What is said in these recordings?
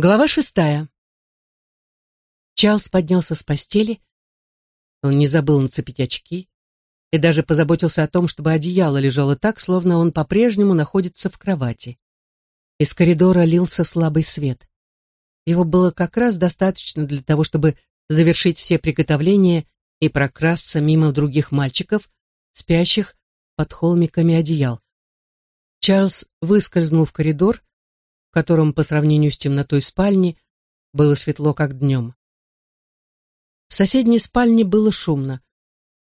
Глава шестая. Чарльз поднялся с постели. Он не забыл нацепить очки и даже позаботился о том, чтобы одеяло лежало так, словно он по-прежнему находится в кровати. Из коридора лился слабый свет. Его было как раз достаточно для того, чтобы завершить все приготовления и прокрасться мимо других мальчиков, спящих под холмиками одеял. Чарльз выскользнул в коридор, котором по сравнению с темнотой спальни было светло, как днем. В соседней спальне было шумно.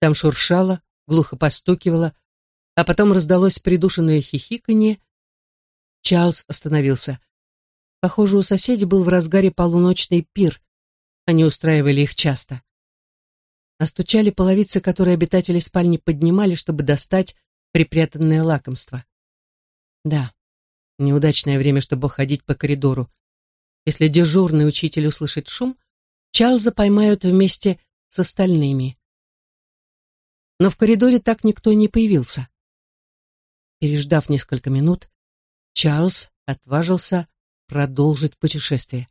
Там шуршало, глухо постукивало, а потом раздалось придушенное хихиканье. Чарльз остановился. Похоже, у соседей был в разгаре полуночный пир. Они устраивали их часто. Остучали половицы, которые обитатели спальни поднимали, чтобы достать припрятанное лакомство. Да, Неудачное время, чтобы ходить по коридору. Если дежурный учитель услышит шум, Чарльза поймают вместе с остальными. Но в коридоре так никто не появился. Переждав несколько минут, Чарльз отважился продолжить путешествие.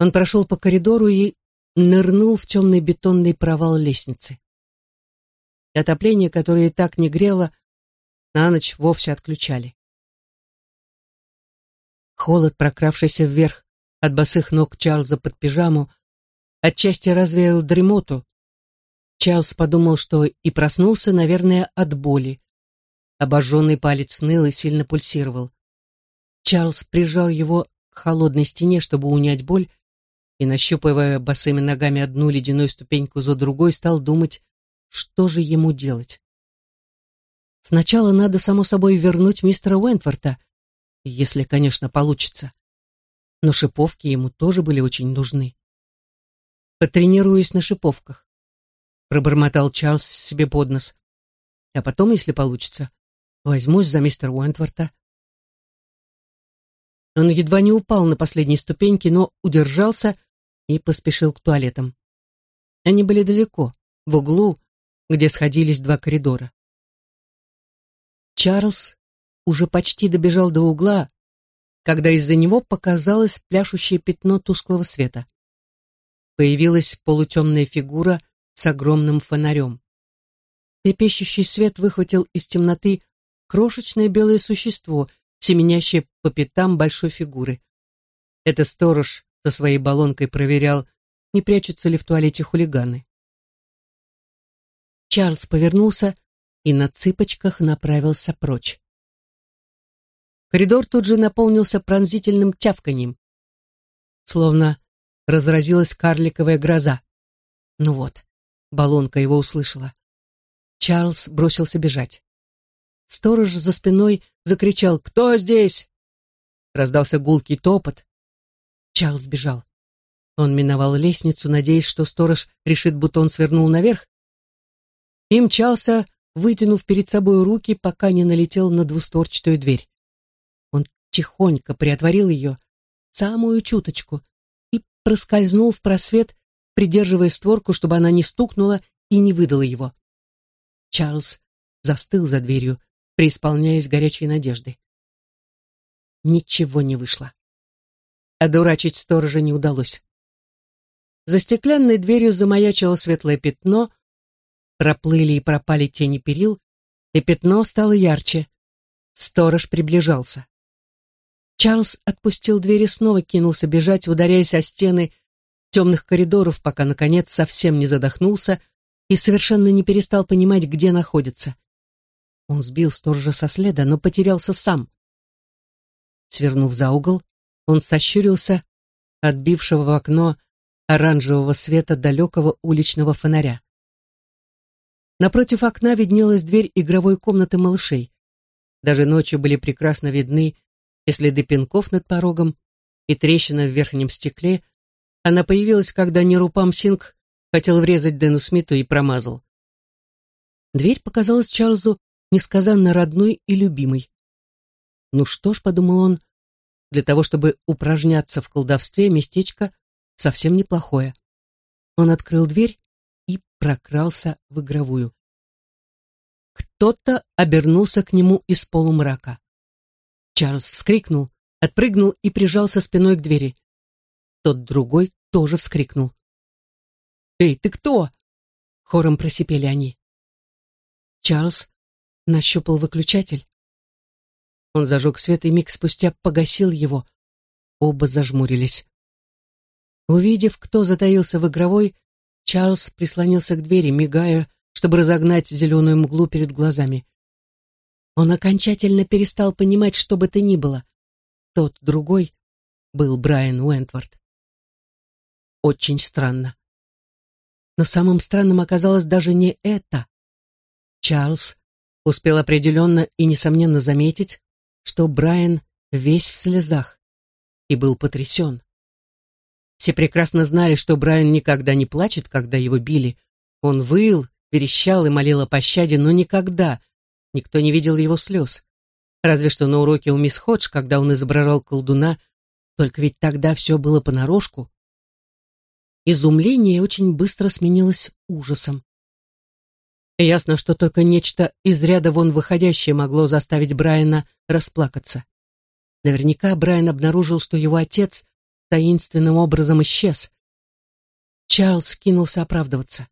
Он прошел по коридору и нырнул в темный бетонный провал лестницы. Отопление, которое и так не грело, на ночь вовсе отключали. Холод, прокравшийся вверх от босых ног Чарльза под пижаму, отчасти развеял дремоту. Чарльз подумал, что и проснулся, наверное, от боли. Обожженный палец ныл и сильно пульсировал. Чарльз прижал его к холодной стене, чтобы унять боль, и, нащупывая босыми ногами одну ледяную ступеньку за другой, стал думать, что же ему делать. Сначала надо, само собой, вернуть мистера Уэнтворта — если, конечно, получится. Но шиповки ему тоже были очень нужны. «Потренируюсь на шиповках», — пробормотал Чарльз себе под нос. «А потом, если получится, возьмусь за мистера Уэнтворта». Он едва не упал на последней ступеньке, но удержался и поспешил к туалетам. Они были далеко, в углу, где сходились два коридора. Чарльз уже почти добежал до угла, когда из-за него показалось пляшущее пятно тусклого света. Появилась полутемная фигура с огромным фонарем. Трепещущий свет выхватил из темноты крошечное белое существо, семенящее по пятам большой фигуры. Это сторож со своей баллонкой проверял, не прячутся ли в туалете хулиганы. Чарльз повернулся и на цыпочках направился прочь. Коридор тут же наполнился пронзительным тявканьем. Словно разразилась карликовая гроза. Ну вот, баллонка его услышала. Чарльз бросился бежать. Сторож за спиной закричал «Кто здесь?» Раздался гулкий топот. Чарльз бежал. Он миновал лестницу, надеясь, что сторож решит, будто он свернул наверх, и мчался, вытянув перед собой руки, пока не налетел на двустворчатую дверь тихонько приотворил ее, самую чуточку, и проскользнул в просвет, придерживая створку, чтобы она не стукнула и не выдала его. Чарльз застыл за дверью, преисполняясь горячей надежды. Ничего не вышло. Одурачить сторожа не удалось. За стеклянной дверью замаячило светлое пятно, проплыли и пропали тени перил, и пятно стало ярче. Сторож приближался. Чарльз отпустил дверь и снова кинулся бежать, ударяясь о стены темных коридоров, пока, наконец, совсем не задохнулся и совершенно не перестал понимать, где находится. Он сбил сторожа со следа, но потерялся сам. Свернув за угол, он сощурился от бившего в окно оранжевого света далекого уличного фонаря. Напротив окна виднелась дверь игровой комнаты малышей. Даже ночью были прекрасно видны и следы пинков над порогом, и трещина в верхнем стекле. Она появилась, когда Нерупам Синг хотел врезать Дэну Смиту и промазал. Дверь показалась Чарльзу несказанно родной и любимой. Ну что ж, подумал он, для того, чтобы упражняться в колдовстве, местечко совсем неплохое. Он открыл дверь и прокрался в игровую. Кто-то обернулся к нему из полумрака. Чарльз вскрикнул, отпрыгнул и прижался спиной к двери. Тот другой тоже вскрикнул. «Эй, ты кто?» — хором просипели они. Чарльз нащупал выключатель. Он зажег свет и миг спустя погасил его. Оба зажмурились. Увидев, кто затаился в игровой, Чарльз прислонился к двери, мигая, чтобы разогнать зеленую мглу перед глазами. Он окончательно перестал понимать, что бы то ни было. Тот другой был Брайан Уэнтворд. Очень странно. Но самым странным оказалось даже не это. Чарльз успел определенно и несомненно заметить, что Брайан весь в слезах и был потрясен. Все прекрасно знали, что Брайан никогда не плачет, когда его били. Он выл, верещал и молил о пощаде, но никогда никто не видел его слез. Разве что на уроке у мисс Ходж, когда он изображал колдуна, только ведь тогда все было понарошку. Изумление очень быстро сменилось ужасом. Ясно, что только нечто из ряда вон выходящее могло заставить Брайана расплакаться. Наверняка Брайан обнаружил, что его отец таинственным образом исчез. Чарльз кинулся оправдываться.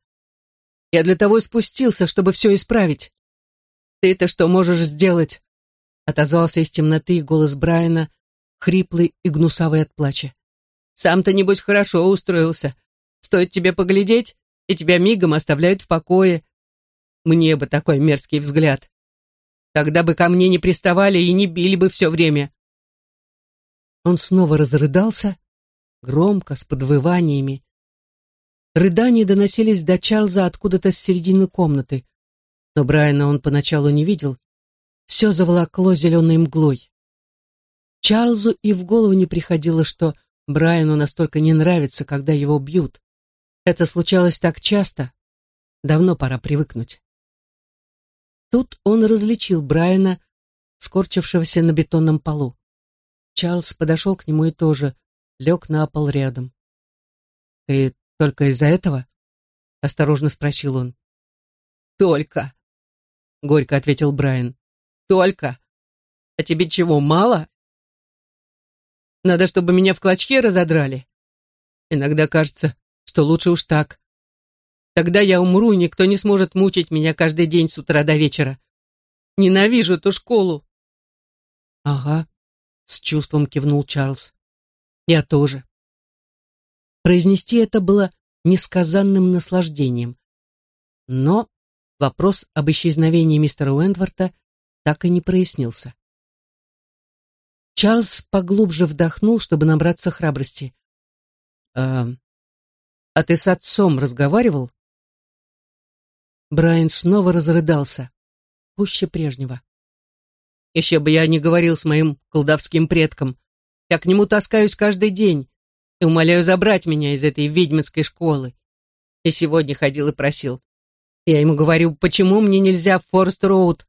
«Я для того и спустился, чтобы все исправить. Ты-то что можешь сделать?» Отозвался из темноты голос Брайана, хриплый и гнусавый от плача. «Сам-то, небось, хорошо устроился. Стоит тебе поглядеть, и тебя мигом оставляют в покое. Мне бы такой мерзкий взгляд. Тогда бы ко мне не приставали и не били бы все время. Он снова разрыдался, громко, с подвываниями. Рыдания доносились до Чарльза откуда-то с середины комнаты, но Брайана он поначалу не видел. Все заволокло зеленой мглой. Чарльзу и в голову не приходило, что Брайану настолько не нравится, когда его бьют. Это случалось так часто. Давно пора привыкнуть. Тут он различил Брайана, скорчившегося на бетонном полу. Чарльз подошел к нему и тоже лег на пол рядом. «Ты только из-за этого?» — осторожно спросил он. «Только», — горько ответил Брайан. «Только. А тебе чего, мало? Надо, чтобы меня в клочке разодрали. Иногда кажется, что лучше уж так. Тогда я умру, и никто не сможет мучить меня каждый день с утра до вечера. Ненавижу эту школу. Ага, с чувством кивнул Чарльз. Я тоже. Произнести это было несказанным наслаждением. Но вопрос об исчезновении мистера Уэнтворта так и не прояснился. Чарльз поглубже вдохнул, чтобы набраться храбрости. «А, а ты с отцом разговаривал?» Брайан снова разрыдался, пуще прежнего. Еще бы я не говорил с моим колдовским предком. Я к нему таскаюсь каждый день и умоляю забрать меня из этой ведьминской школы. И сегодня ходил и просил. Я ему говорю, почему мне нельзя в Форест-Роуд?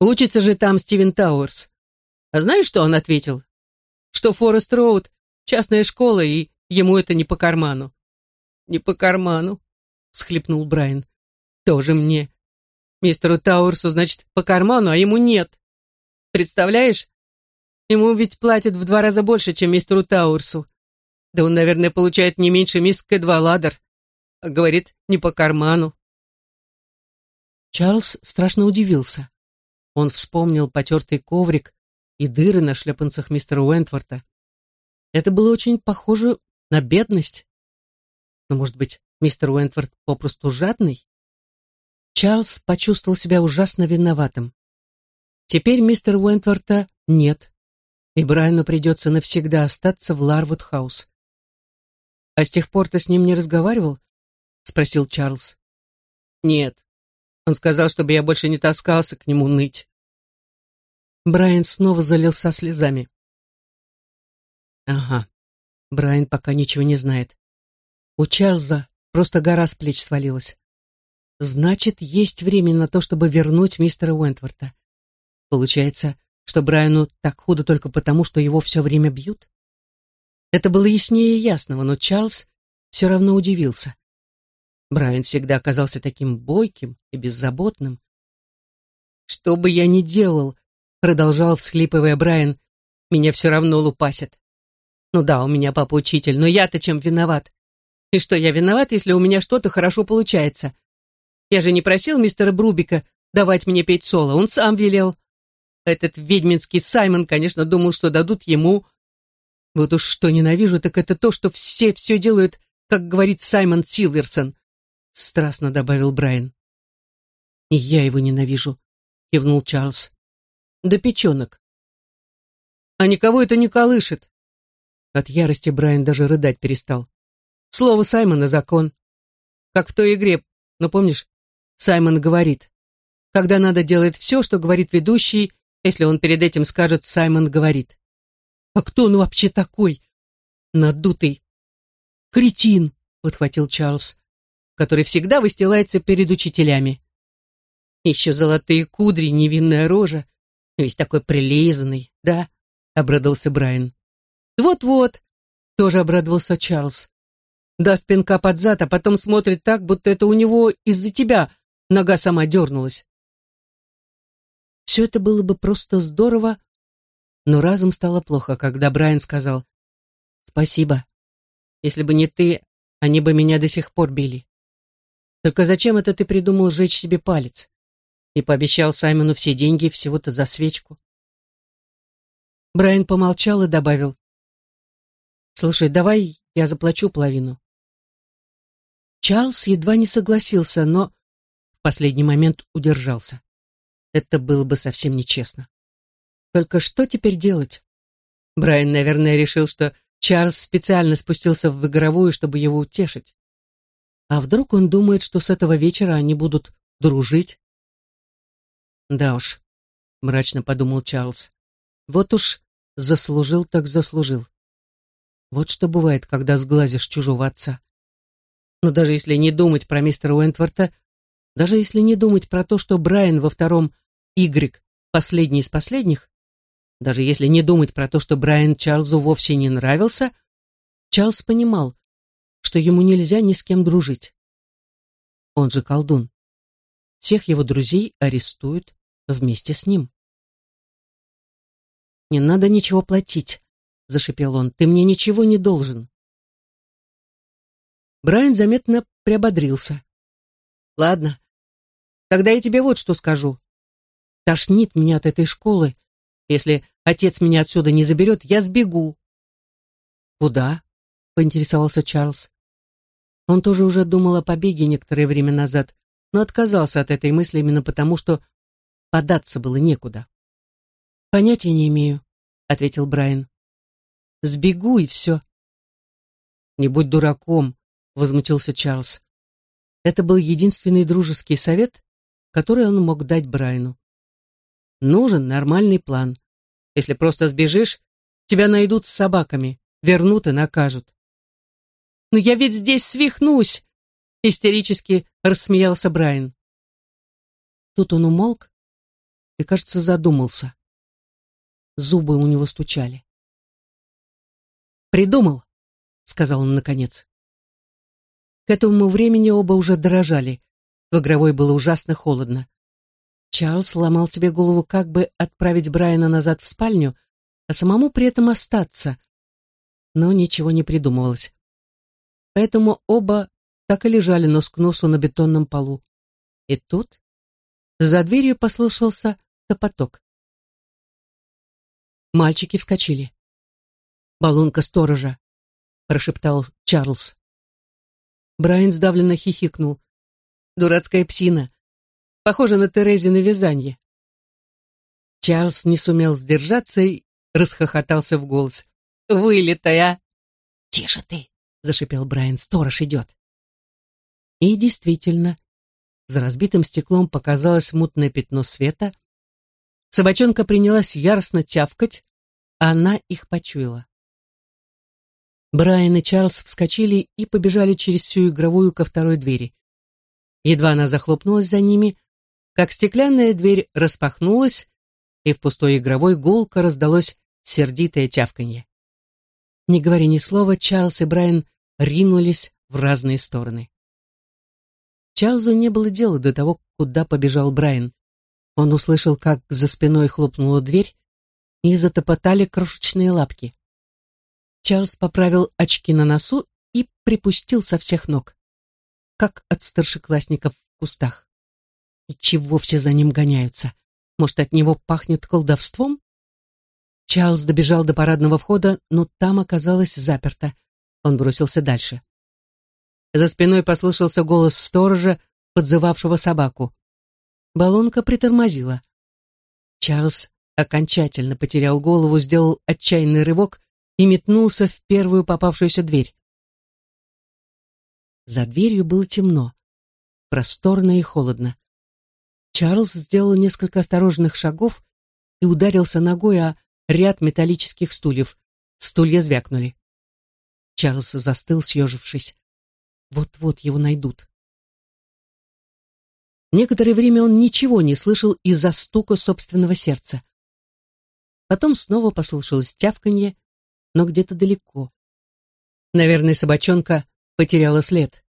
Учится же там Стивен Тауэрс. А знаешь, что он ответил? Что Форест-Роуд — частная школа, и ему это не по карману. Не по карману, — схлипнул Брайан. Тоже мне. Мистеру Тауэрсу, значит, по карману, а ему нет. Представляешь? Ему ведь платят в два раза больше, чем мистеру Тауэрсу. Да он, наверное, получает не меньше мисс Кэдваладер. А говорит, не по карману. Чарльз страшно удивился. Он вспомнил потертый коврик и дыры на шлепанцах мистера Уэнтворта. Это было очень похоже на бедность. Но, может быть, мистер Уэнтворт попросту жадный? Чарльз почувствовал себя ужасно виноватым. Теперь мистера Уэнтворта нет, и Брайану придется навсегда остаться в Ларвуд-хаус. «А с тех пор ты с ним не разговаривал?» — спросил Чарльз. «Нет. Он сказал, чтобы я больше не таскался к нему ныть». Брайан снова залился слезами. «Ага, Брайан пока ничего не знает. У Чарльза просто гора с плеч свалилась. Значит, есть время на то, чтобы вернуть мистера Уэнтворта. Получается, что Брайану так худо только потому, что его все время бьют? Это было яснее ясного, но Чарльз все равно удивился. Брайан всегда оказался таким бойким и беззаботным. «Что бы я ни делал», — продолжал, всхлипывая Брайан, Меня все равно лупасят. Ну да, у меня папа учитель, но я-то чем виноват? И что, я виноват, если у меня что-то хорошо получается? Я же не просил мистера Брубика давать мне петь соло, он сам велел. Этот ведьминский Саймон, конечно, думал, что дадут ему. Вот уж что ненавижу, так это то, что все все делают, как говорит Саймон Силверсон, страстно добавил Брайан. Я его ненавижу, кивнул Чарльз. Да печенок. А никого это не колышет. От ярости Брайан даже рыдать перестал. Слово Саймона — закон. Как в той игре, ну помнишь, Саймон говорит, когда надо делать все, что говорит ведущий, если он перед этим скажет «Саймон говорит». «А кто он вообще такой?» «Надутый». «Кретин», — подхватил Чарльз, который всегда выстилается перед учителями. «Еще золотые кудри, невинная рожа. Весь такой прилизанный, да?» — обрадовался Брайан. «Вот-вот», — тоже обрадовался Чарльз. «Даст пинка под зад, а потом смотрит так, будто это у него из-за тебя нога сама дернулась. Все это было бы просто здорово, но разом стало плохо, когда Брайан сказал «Спасибо. Если бы не ты, они бы меня до сих пор били. Только зачем это ты придумал сжечь себе палец? И пообещал Саймону все деньги всего-то за свечку?» Брайан помолчал и добавил «Слушай, давай я заплачу половину». Чарльз едва не согласился, но в последний момент удержался. Это было бы совсем нечестно. Только что теперь делать? Брайан, наверное, решил, что Чарльз специально спустился в игровую, чтобы его утешить. А вдруг он думает, что с этого вечера они будут дружить? Да уж, мрачно подумал Чарльз. Вот уж заслужил так заслужил. Вот что бывает, когда сглазишь чужого отца. Но даже если не думать про мистера Уэнтворта, даже если не думать про то, что Брайан во втором Y последний из последних, даже если не думать про то, что Брайан Чарльзу вовсе не нравился, Чарльз понимал, что ему нельзя ни с кем дружить. Он же колдун. Всех его друзей арестуют вместе с ним. «Не надо ничего платить», — зашипел он. «Ты мне ничего не должен». Брайан заметно приободрился. «Ладно, тогда я тебе вот что скажу. Тошнит меня от этой школы. Если отец меня отсюда не заберет, я сбегу. Куда? Поинтересовался Чарльз. Он тоже уже думал о побеге некоторое время назад, но отказался от этой мысли именно потому, что податься было некуда. «Понятия не имею», — ответил Брайан. «Сбегу, и все». «Не будь дураком», — возмутился Чарльз. Это был единственный дружеский совет, который он мог дать Брайану. Нужен нормальный план. Если просто сбежишь, тебя найдут с собаками, вернут и накажут. «Но я ведь здесь свихнусь!» — истерически рассмеялся Брайан. Тут он умолк и, кажется, задумался. Зубы у него стучали. «Придумал», — сказал он наконец. К этому времени оба уже дрожали. В игровой было ужасно холодно. Чарльз сломал себе голову, как бы отправить Брайана назад в спальню, а самому при этом остаться. Но ничего не придумывалось. Поэтому оба так и лежали нос к носу на бетонном полу. И тут за дверью послышался топоток. Мальчики вскочили. «Баллонка сторожа», — прошептал Чарльз. Брайан сдавленно хихикнул. «Дурацкая псина. Похоже на Терезино вязание. Чарльз не сумел сдержаться и расхохотался в голос. «Вылитая!» «Тише ты!» — зашипел Брайан. «Сторож идет!» И действительно, за разбитым стеклом показалось мутное пятно света. Собачонка принялась яростно тявкать, а она их почуяла. Брайан и Чарльз вскочили и побежали через всю игровую ко второй двери. Едва она захлопнулась за ними, как стеклянная дверь распахнулась, и в пустой игровой гулко раздалось сердитое тявканье. Не говоря ни слова, Чарльз и Брайан ринулись в разные стороны. Чарльзу не было дела до того, куда побежал Брайан. Он услышал, как за спиной хлопнула дверь, и затопотали крошечные лапки. Чарльз поправил очки на носу и припустил со всех ног, как от старшеклассников в кустах. И чего все за ним гоняются? Может, от него пахнет колдовством? Чарльз добежал до парадного входа, но там оказалось заперто. Он бросился дальше. За спиной послышался голос сторожа, подзывавшего собаку. Баллонка притормозила. Чарльз окончательно потерял голову, сделал отчаянный рывок и метнулся в первую попавшуюся дверь. За дверью было темно, просторно и холодно. Чарльз сделал несколько осторожных шагов и ударился ногой о ряд металлических стульев. Стулья звякнули. Чарльз застыл, съежившись. Вот-вот его найдут. Некоторое время он ничего не слышал из-за стука собственного сердца. Потом снова послышалось тявканье, но где-то далеко. Наверное, собачонка потеряла след.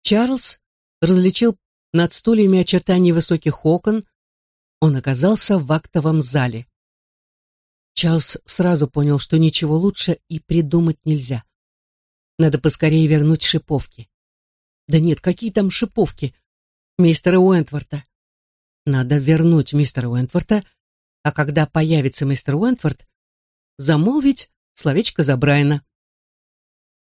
Чарльз различил над стульями очертания высоких окон. Он оказался в актовом зале. Чарльз сразу понял, что ничего лучше и придумать нельзя. Надо поскорее вернуть шиповки. Да нет, какие там шиповки? Мистера Уэнтворта. Надо вернуть мистера Уэнтворта, а когда появится мистер Уэнтворт, замолвить словечко за Брайана.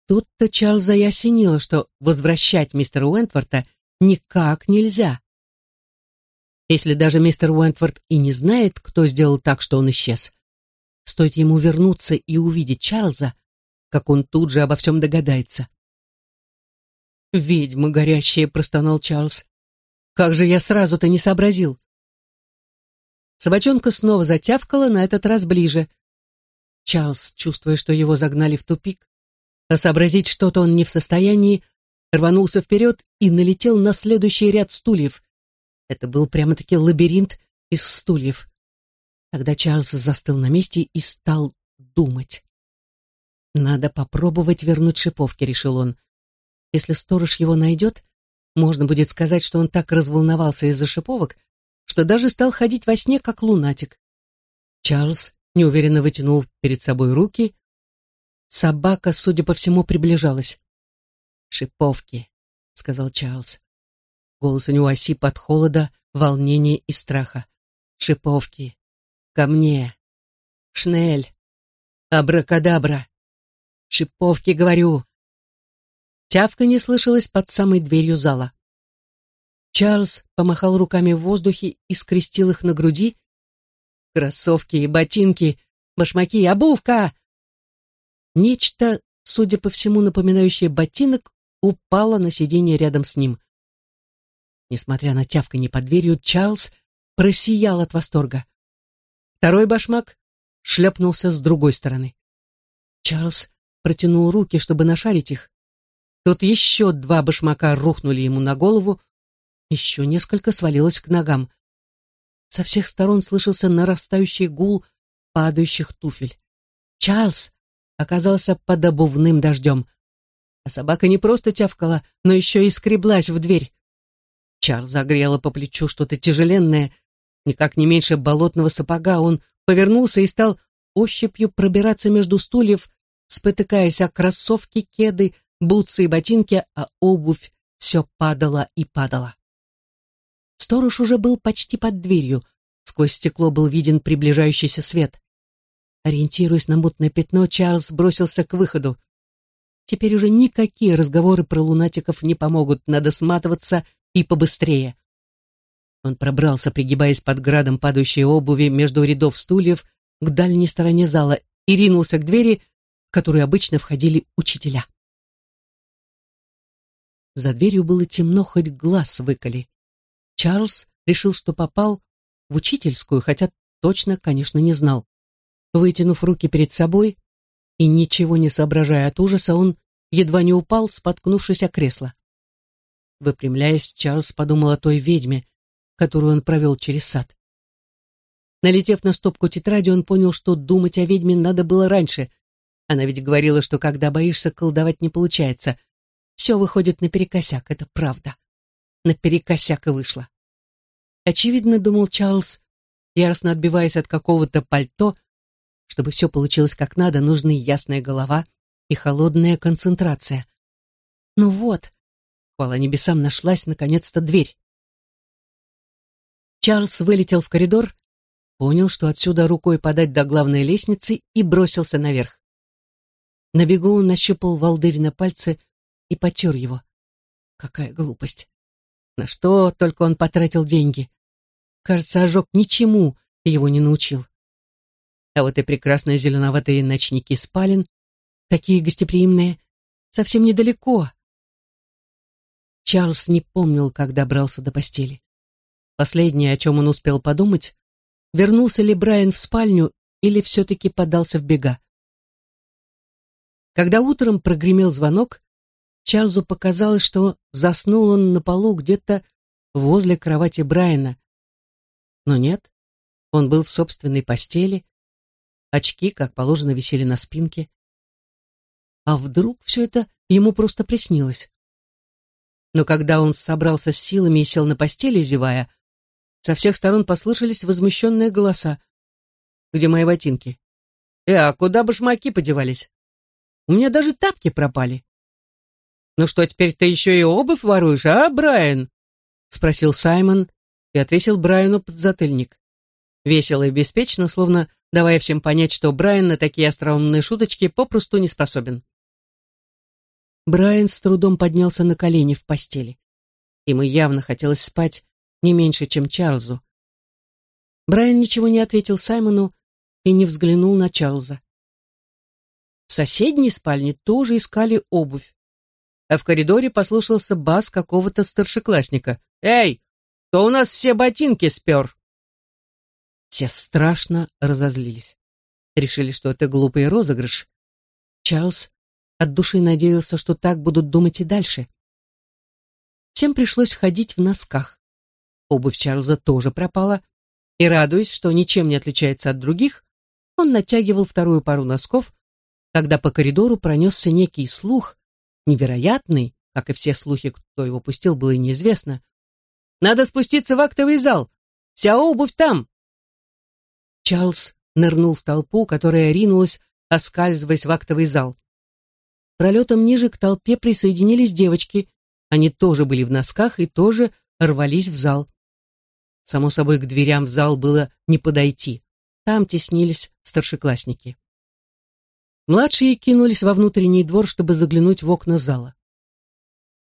Тут-то Чарльза и осенило, что возвращать мистера Уэнтворта никак нельзя. Если даже мистер Уэнтворт и не знает, кто сделал так, что он исчез, стоит ему вернуться и увидеть Чарльза, как он тут же обо всем догадается. «Ведьма горящая!» — простонал Чарльз. «Как же я сразу-то не сообразил!» Собачонка снова затявкала, на этот раз ближе. Чарльз, чувствуя, что его загнали в тупик, а сообразить что-то он не в состоянии, рванулся вперед и налетел на следующий ряд стульев. Это был прямо-таки лабиринт из стульев. Тогда Чарльз застыл на месте и стал думать. «Надо попробовать вернуть шиповки», — решил он. «Если сторож его найдет, можно будет сказать, что он так разволновался из-за шиповок, что даже стал ходить во сне, как лунатик». Чарльз неуверенно вытянул перед собой руки. Собака, судя по всему, приближалась. «Шиповки», — сказал Чарльз. Голос у него осип от холода, волнения и страха. «Шиповки! Ко мне! Шнель! Абракадабра! Шиповки, говорю!» Тявка не слышалась под самой дверью зала. Чарльз помахал руками в воздухе и скрестил их на груди. «Кроссовки и ботинки, башмаки, обувка!» Нечто, судя по всему, напоминающее ботинок, упало на сиденье рядом с ним. Несмотря на тявканье под дверью, Чарльз просиял от восторга. Второй башмак шлепнулся с другой стороны. Чарльз протянул руки, чтобы нашарить их. Тут еще два башмака рухнули ему на голову, еще несколько свалилось к ногам. Со всех сторон слышался нарастающий гул падающих туфель. Чарльз оказался под обувным дождем. А собака не просто тявкала, но еще и скреблась в дверь. Чарльз загрело по плечу что-то тяжеленное, никак не меньше болотного сапога. Он повернулся и стал ощупью пробираться между стульев, спотыкаясь о кроссовки, кеды, бутсы и ботинки, а обувь все падала и падала. Сторож уже был почти под дверью. Сквозь стекло был виден приближающийся свет. Ориентируясь на мутное пятно, Чарльз бросился к выходу. Теперь уже никакие разговоры про лунатиков не помогут, надо сматываться и побыстрее. Он пробрался, пригибаясь под градом падающей обуви между рядов стульев к дальней стороне зала и ринулся к двери, в которую обычно входили учителя. За дверью было темно, хоть глаз выколи. Чарльз решил, что попал в учительскую, хотя точно, конечно, не знал. Вытянув руки перед собой, и, ничего не соображая от ужаса, он едва не упал, споткнувшись о кресло. Выпрямляясь, Чарльз подумал о той ведьме, которую он провел через сад. Налетев на стопку тетради, он понял, что думать о ведьме надо было раньше. Она ведь говорила, что когда боишься, колдовать не получается. Все выходит наперекосяк, это правда. Наперекосяк и вышло. Очевидно, думал Чарльз, яростно отбиваясь от какого-то пальто. Чтобы все получилось как надо, нужны ясная голова и холодная концентрация. Ну вот, хвала небесам, нашлась наконец-то дверь. Чарльз вылетел в коридор, понял, что отсюда рукой подать до главной лестницы и бросился наверх. На бегу он нащупал волдырь на пальце и потер его. Какая глупость. На что только он потратил деньги. Кажется, ожог ничему его не научил. А вот и прекрасные зеленоватые ночники спален, такие гостеприимные, совсем недалеко. Чарльз не помнил, как добрался до постели. Последнее, о чем он успел подумать, вернулся ли Брайан в спальню или все-таки подался в бега. Когда утром прогремел звонок, Чарльзу показалось, что заснул он на полу где-то возле кровати Брайана. Но нет, он был в собственной постели, очки, как положено, висели на спинке. А вдруг все это ему просто приснилось? Но когда он собрался с силами и сел на постели, зевая, со всех сторон послышались возмущенные голоса. «Где мои ботинки?» «Э, а куда башмаки подевались?» «У меня даже тапки пропали». «Ну что, теперь ты еще и обувь воруешь, а, Брайан?» — спросил Саймон и отвесил Брайану подзатыльник. Весело и беспечно, словно давая всем понять, что Брайан на такие остроумные шуточки попросту не способен. Брайан с трудом поднялся на колени в постели. Ему явно хотелось спать не меньше, чем Чарльзу. Брайан ничего не ответил Саймону и не взглянул на Чарльза. В соседней спальне тоже искали обувь а в коридоре послышался бас какого-то старшеклассника. «Эй, кто у нас все ботинки спер?» Все страшно разозлились. Решили, что это глупый розыгрыш. Чарльз от души надеялся, что так будут думать и дальше. Всем пришлось ходить в носках. Обувь Чарльза тоже пропала, и, радуясь, что ничем не отличается от других, он натягивал вторую пару носков, когда по коридору пронесся некий слух, невероятный, как и все слухи, кто его пустил, было неизвестно. «Надо спуститься в актовый зал! Вся обувь там!» Чарльз нырнул в толпу, которая ринулась, оскальзываясь в актовый зал. Пролетом ниже к толпе присоединились девочки. Они тоже были в носках и тоже рвались в зал. Само собой, к дверям в зал было не подойти. Там теснились старшеклассники. Младшие кинулись во внутренний двор, чтобы заглянуть в окна зала.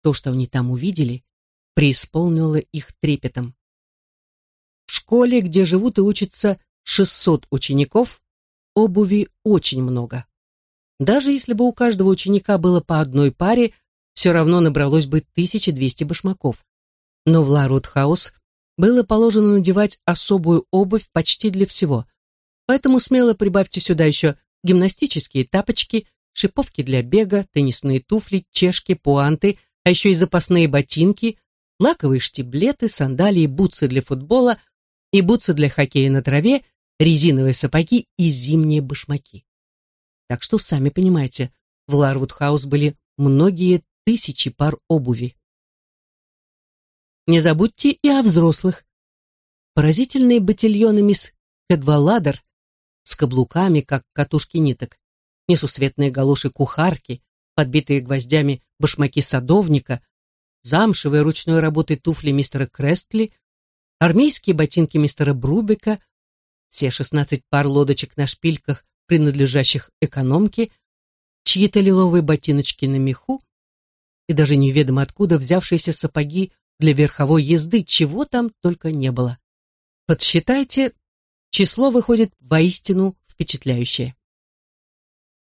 То, что они там увидели, преисполнило их трепетом. В школе, где живут и учатся 600 учеников, обуви очень много. Даже если бы у каждого ученика было по одной паре, все равно набралось бы 1200 башмаков. Но в Ларвуд-хаус было положено надевать особую обувь почти для всего. Поэтому смело прибавьте сюда еще гимнастические тапочки, шиповки для бега, теннисные туфли, чешки, пуанты, а еще и запасные ботинки, лаковые штиблеты, сандалии, бутсы для футбола и бутсы для хоккея на траве, резиновые сапоги и зимние башмаки. Так что, сами понимаете, в Ларвуд-хаус были многие тысячи пар обуви. Не забудьте и о взрослых. Поразительные батильоны мисс Кедваладер с каблуками, как катушки ниток, несусветные галоши кухарки, подбитые гвоздями башмаки садовника, замшевые ручной работы туфли мистера Крестли, армейские ботинки мистера Брубика, все шестнадцать пар лодочек на шпильках, принадлежащих экономке, чьи-то лиловые ботиночки на меху и даже неведомо откуда взявшиеся сапоги для верховой езды, чего там только не было. Подсчитайте, число выходит воистину впечатляющее.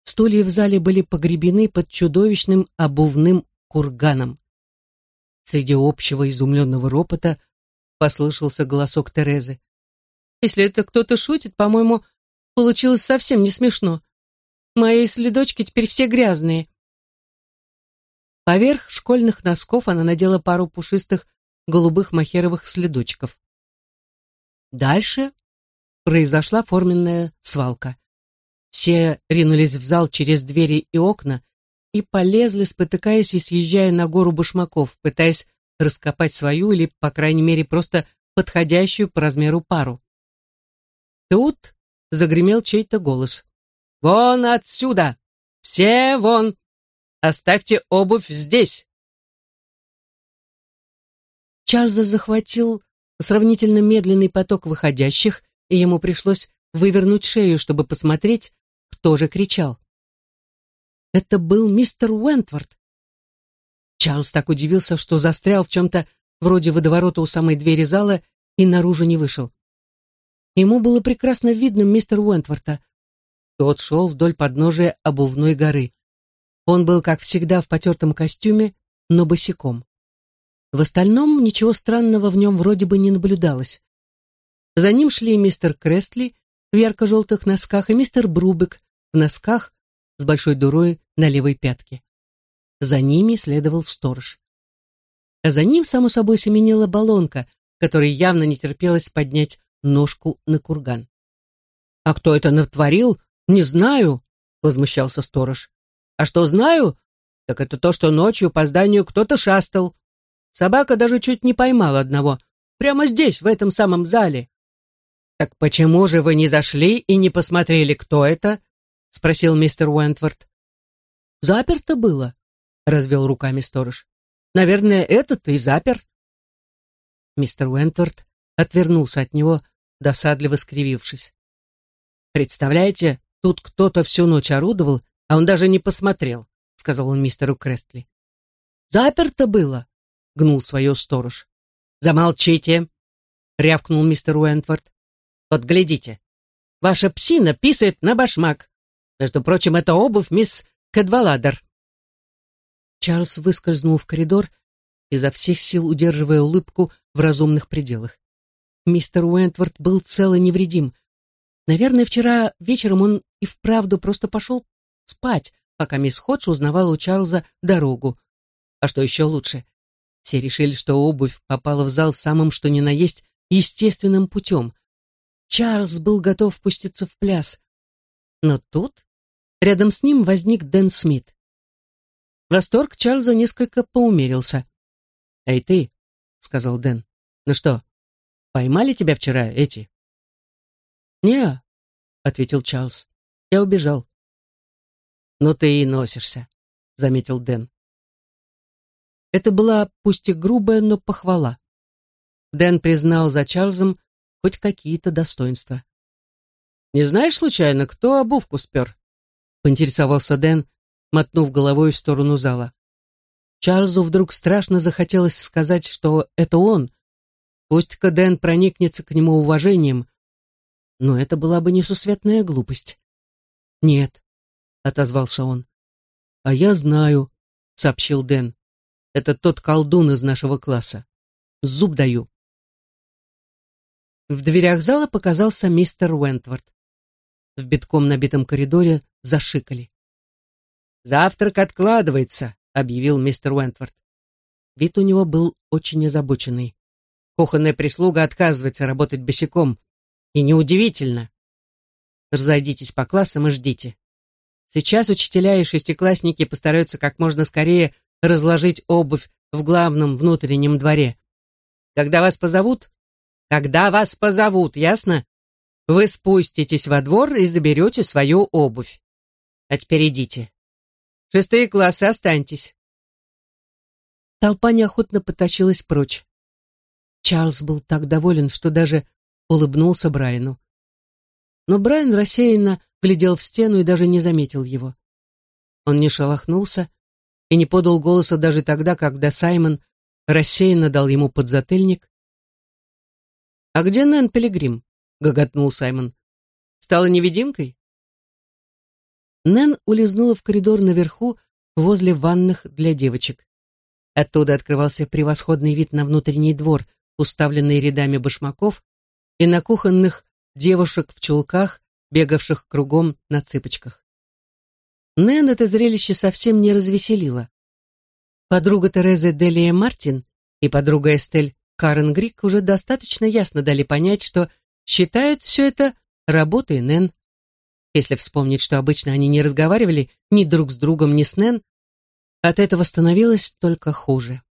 Стулья в зале были погребены под чудовищным обувным курганом. Среди общего изумленного ропота послышался голосок Терезы. «Если это кто-то шутит, по-моему, получилось совсем не смешно. Мои следочки теперь все грязные». Поверх школьных носков она надела пару пушистых голубых махеровых следочков. Дальше произошла форменная свалка. Все ринулись в зал через двери и окна и полезли, спотыкаясь и съезжая на гору башмаков, пытаясь раскопать свою или, по крайней мере, просто подходящую по размеру пару. Тут загремел чей-то голос. «Вон отсюда! Все вон! Оставьте обувь здесь!» Чарльза захватил сравнительно медленный поток выходящих, и ему пришлось вывернуть шею, чтобы посмотреть, кто же кричал. Это был мистер Уэнтворд. Чарльз так удивился, что застрял в чем-то вроде водоворота у самой двери зала и наружу не вышел. Ему было прекрасно видно мистер Уэнтворта. Тот шел вдоль подножия обувной горы. Он был, как всегда, в потертом костюме, но босиком. В остальном ничего странного в нем вроде бы не наблюдалось. За ним шли мистер Крестли в ярко-желтых носках и мистер Брубек в носках с большой дурой на левой пятке. За ними следовал сторож. А за ним, само собой, семенила баллонка, которой явно не терпелось поднять ножку на курган. «А кто это натворил, не знаю», — возмущался сторож. «А что знаю, так это то, что ночью по зданию кто-то шастал. Собака даже чуть не поймала одного, прямо здесь, в этом самом зале». «Так почему же вы не зашли и не посмотрели, кто это?» — спросил мистер Уэнтворд. «Заперто было», — развел руками сторож. «Наверное, этот и запер». Мистер Уэнтворд отвернулся от него, досадливо скривившись. «Представляете, тут кто-то всю ночь орудовал, а он даже не посмотрел», — сказал он мистеру Крестли. «Заперто было», — гнул свое сторож. «Замолчите», — рявкнул мистер Уэнтворд. «Вот глядите, ваша псина писает на башмак. Между прочим, это обувь мисс Кадваладер». Чарльз выскользнул в коридор, изо всех сил удерживая улыбку в разумных пределах. Мистер Уэнтворд был цел и невредим. Наверное, вчера вечером он и вправду просто пошел спать, пока мисс Ходж узнавала у Чарльза дорогу. А что еще лучше? Все решили, что обувь попала в зал самым что ни на есть естественным путем. Чарльз был готов пуститься в пляс. Но тут рядом с ним возник Дэн Смит. Восторг Чарльза несколько поумерился. «Эй, ты!» — сказал Дэн. «Ну что, Поймали тебя вчера эти?» «Не», — ответил Чарльз. «Я убежал». «Ну ты и носишься», — заметил Дэн. Это была пусть и грубая, но похвала. Дэн признал за Чарльзом хоть какие-то достоинства. «Не знаешь, случайно, кто обувку спер?» — поинтересовался Дэн, мотнув головой в сторону зала. Чарльзу вдруг страшно захотелось сказать, что это он, Пусть-ка Дэн проникнется к нему уважением, но это была бы несусветная глупость. «Нет», — отозвался он. «А я знаю», — сообщил Дэн. «Это тот колдун из нашего класса. Зуб даю». В дверях зала показался мистер Уэнтворд. В битком набитом коридоре зашикали. «Завтрак откладывается», — объявил мистер Уэнтворд. Вид у него был очень озабоченный. Кухонная прислуга отказывается работать босиком. И неудивительно. Разойдитесь по классам и ждите. Сейчас учителя и шестиклассники постараются как можно скорее разложить обувь в главном внутреннем дворе. Когда вас позовут? Когда вас позовут, ясно? Вы спуститесь во двор и заберете свою обувь. А теперь идите. Шестые классы, останьтесь. Толпа неохотно потащилась прочь. Чарльз был так доволен, что даже улыбнулся Брайану. Но Брайан рассеянно глядел в стену и даже не заметил его. Он не шелохнулся и не подал голоса даже тогда, когда Саймон рассеянно дал ему подзатыльник. «А где Нэн Пилигрим?» — гоготнул Саймон. «Стала невидимкой?» Нэн улизнула в коридор наверху, возле ванных для девочек. Оттуда открывался превосходный вид на внутренний двор — уставленные рядами башмаков, и на кухонных девушек в чулках, бегавших кругом на цыпочках. Нэн это зрелище совсем не развеселило. Подруга Терезы Делия Мартин и подруга Эстель Карен Грик уже достаточно ясно дали понять, что считают все это работой Нэн. Если вспомнить, что обычно они не разговаривали ни друг с другом, ни с Нэн, от этого становилось только хуже.